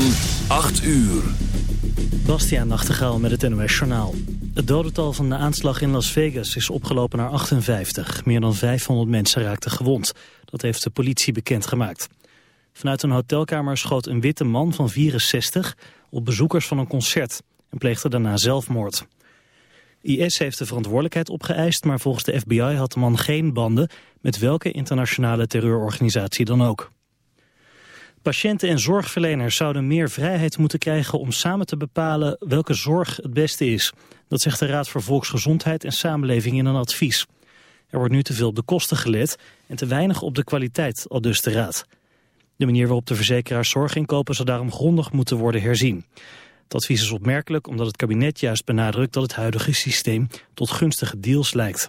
van 8 uur. Bastiaan Nachtegaal met het NOS Journaal. Het dodental van de aanslag in Las Vegas is opgelopen naar 58. Meer dan 500 mensen raakten gewond. Dat heeft de politie bekendgemaakt. Vanuit een hotelkamer schoot een witte man van 64 op bezoekers van een concert en pleegde daarna zelfmoord. IS heeft de verantwoordelijkheid opgeëist, maar volgens de FBI had de man geen banden met welke internationale terreurorganisatie dan ook. Patiënten en zorgverleners zouden meer vrijheid moeten krijgen om samen te bepalen welke zorg het beste is. Dat zegt de Raad voor Volksgezondheid en Samenleving in een advies. Er wordt nu te veel op de kosten gelet en te weinig op de kwaliteit, al dus de Raad. De manier waarop de verzekeraars zorg inkopen zou daarom grondig moeten worden herzien. Het advies is opmerkelijk omdat het kabinet juist benadrukt dat het huidige systeem tot gunstige deals lijkt.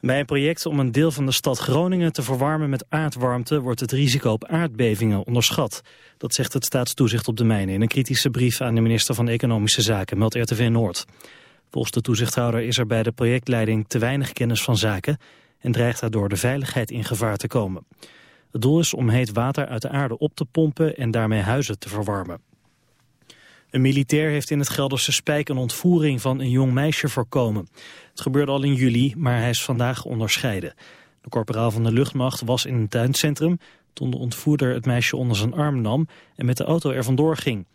Bij een project om een deel van de stad Groningen te verwarmen met aardwarmte wordt het risico op aardbevingen onderschat. Dat zegt het staatstoezicht op de mijnen in een kritische brief aan de minister van Economische Zaken, meldt RTV Noord. Volgens de toezichthouder is er bij de projectleiding te weinig kennis van zaken en dreigt daardoor de veiligheid in gevaar te komen. Het doel is om heet water uit de aarde op te pompen en daarmee huizen te verwarmen. Een militair heeft in het Gelderse Spijk een ontvoering van een jong meisje voorkomen. Het gebeurde al in juli, maar hij is vandaag onderscheiden. De korporaal van de luchtmacht was in een tuincentrum toen de ontvoerder het meisje onder zijn arm nam en met de auto er vandoor ging.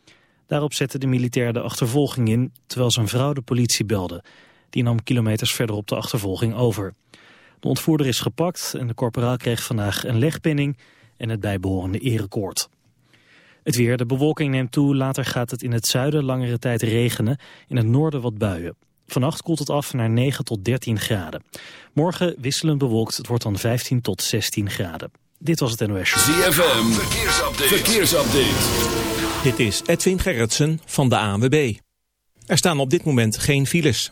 Daarop zette de militair de achtervolging in, terwijl zijn vrouw de politie belde. Die nam kilometers verderop de achtervolging over. De ontvoerder is gepakt en de korporaal kreeg vandaag een legpinning en het bijbehorende erekoord. Het weer, de bewolking neemt toe, later gaat het in het zuiden langere tijd regenen, in het noorden wat buien. Vannacht koelt het af naar 9 tot 13 graden. Morgen wisselend bewolkt, het wordt dan 15 tot 16 graden. Dit was het NOS ZFM, verkeersupdate. verkeersupdate. Dit is Edwin Gerritsen van de ANWB. Er staan op dit moment geen files.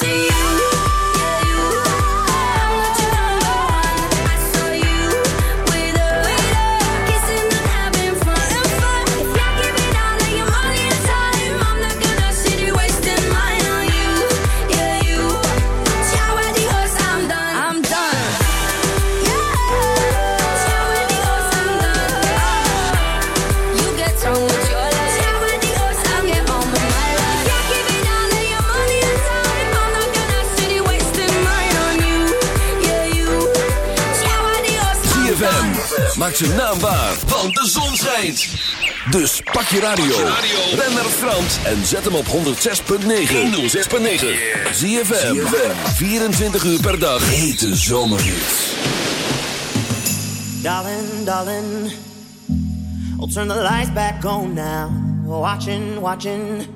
to you. Maak ze naambaar, want de zon schijnt. Dus pak je radio. Ben naar Frans en zet hem op 106.9. 106.9. Zie je 24 uur per dag. Hete zomerhits. Darling, darling. I'll turn the lights back on now. Watching, watching.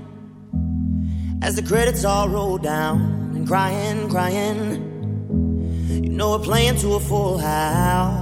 As the credits all roll down. And crying, crying. You know we're playing to a full house.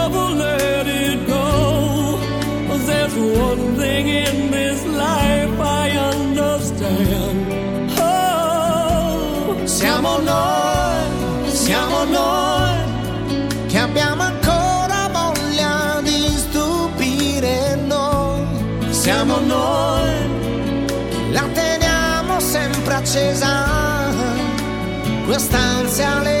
Siamo noi, siamo noi che abbiamo ancora voglia di stupire noi. Siamo noi, la teniamo sempre accesa, quest'ansia leggerissima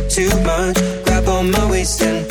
too much. Grab on my waist and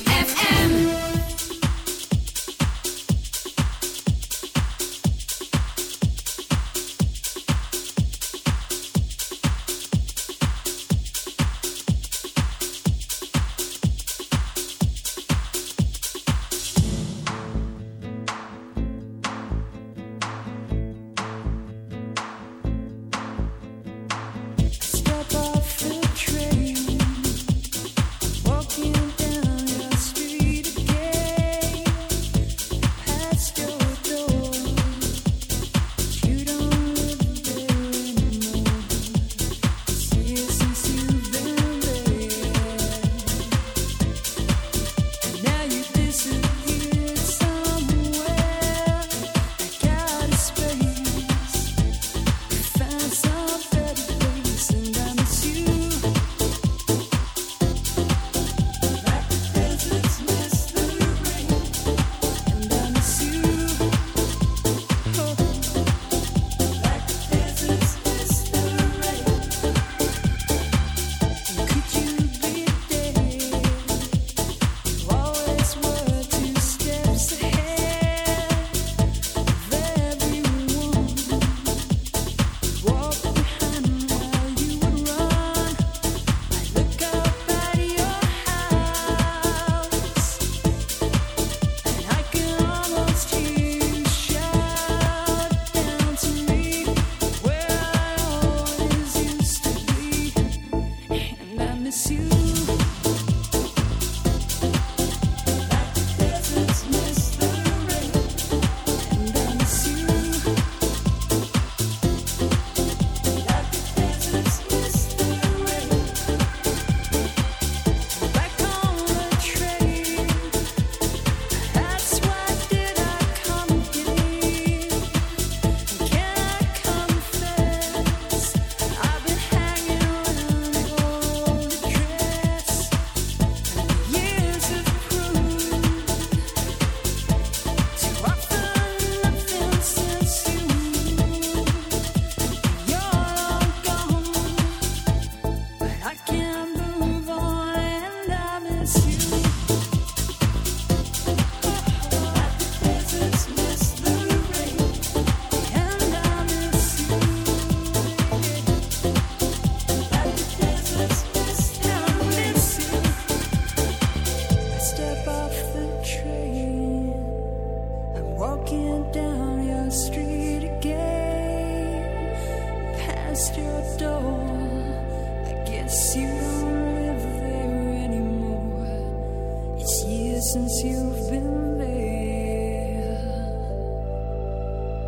you've been there,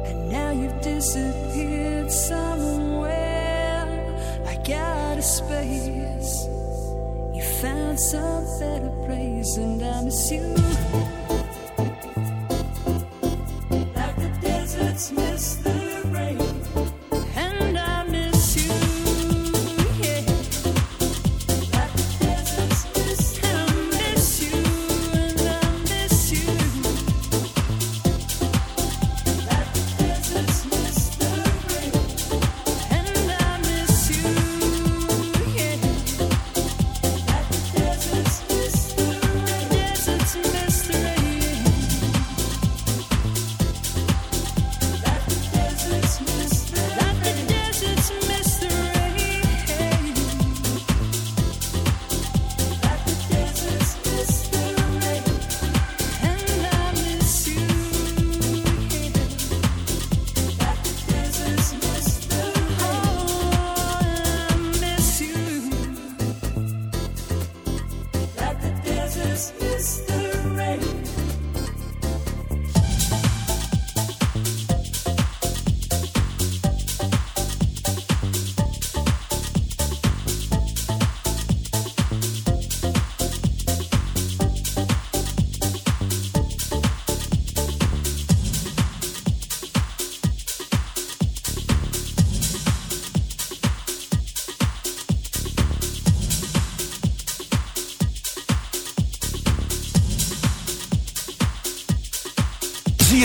and now you've disappeared somewhere. I got a space, you found some better place, and I miss you.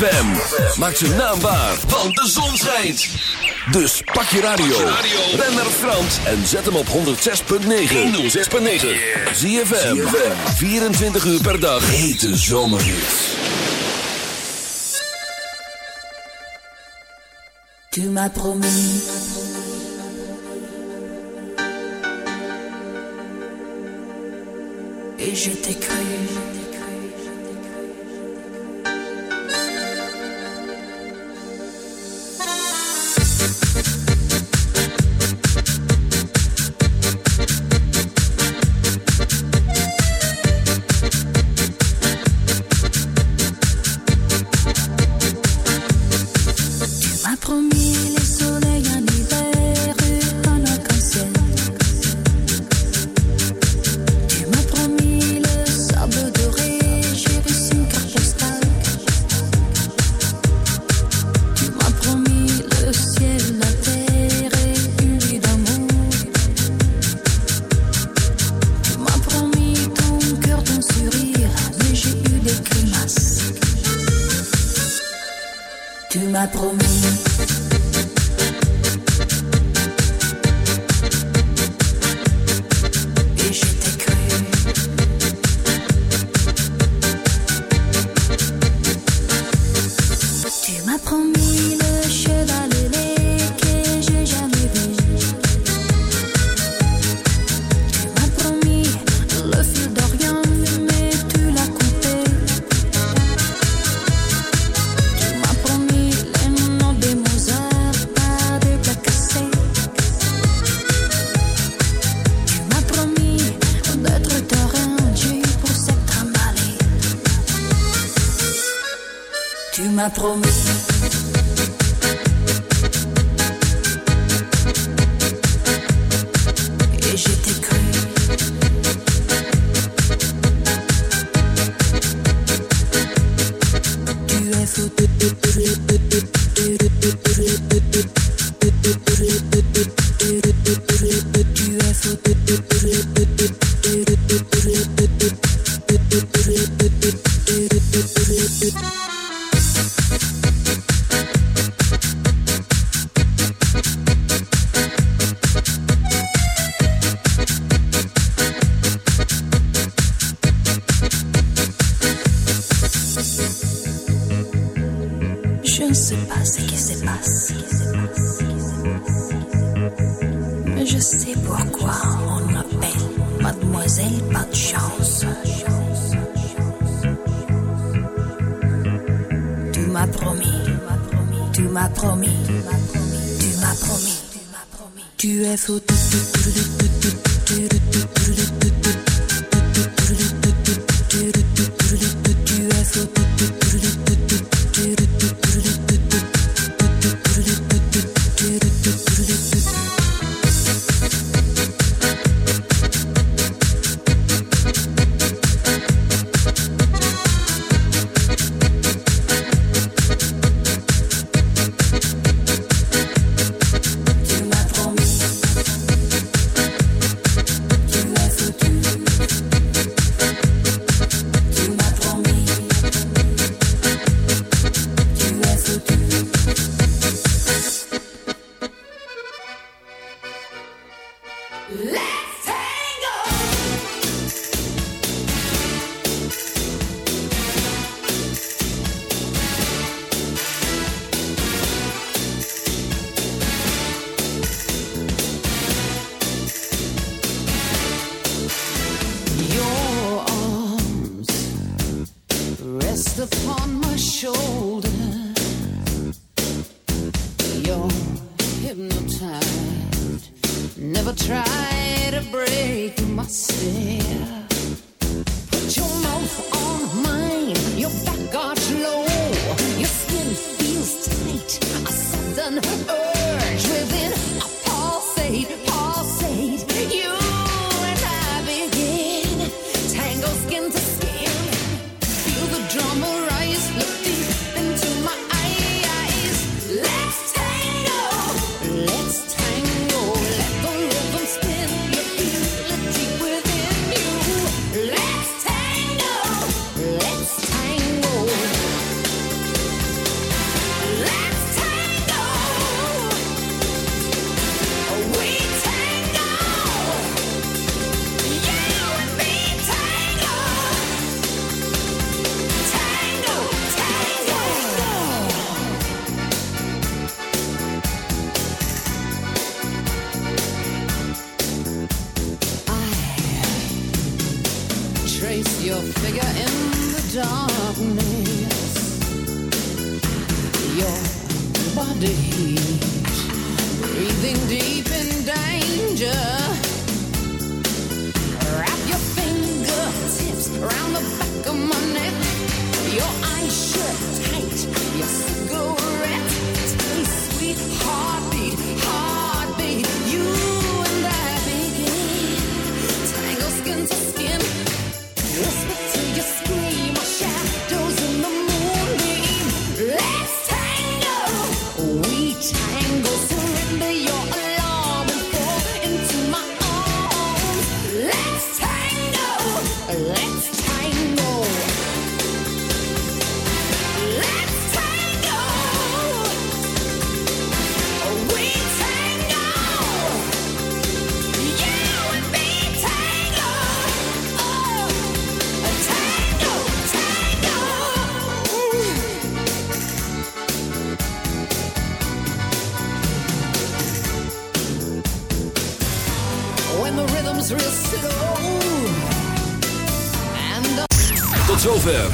ZFM. Maak ze naambaar, want de zon schijnt. Dus pak je radio. Ben naar Frans en zet hem op 106.9. 106.9. ZFM. 24 uur per dag. Hete zomerhits. Tu m'as promis. Et je t'ai